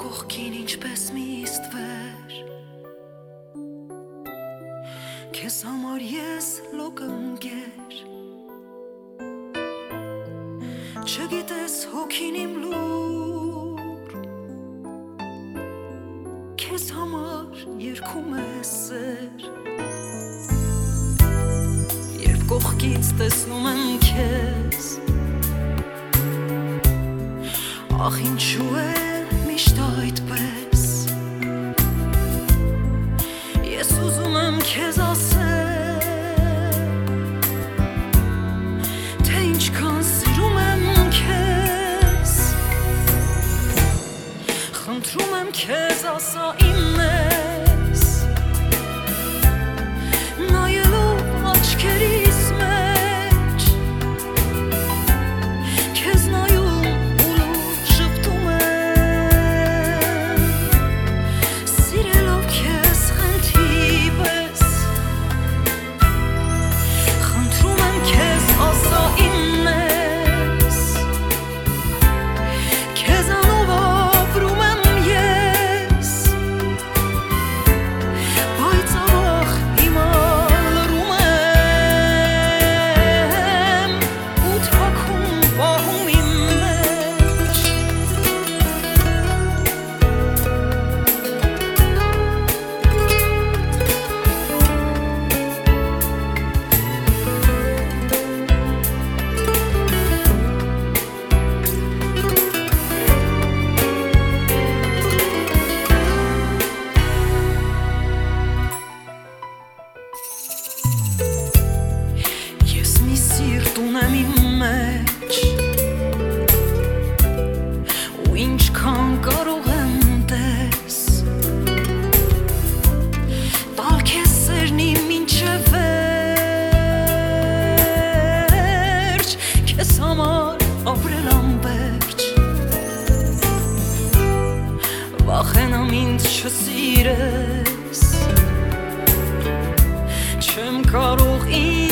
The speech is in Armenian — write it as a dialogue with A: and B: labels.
A: կողքին ինչպես մի իստվեր Քեզ համար ես լոկը ընկեր Չգիտես հոգին իմ լուր Քեզ համար երկում է սեր կողքից տեսնում եմ քեզ Ախ ինչու է միշտ այդպես Ես ուզում եմ քեզ ասել Թե ինչքան սիրում եմ քեզ Խնդրում ինչքան կարող եմ տես Տալ քեզ սերնի մինչև վերջ Քեզ համար ապրել ամբերջ Վախենամ ինձ չսիրես Չեմ կարող ինձ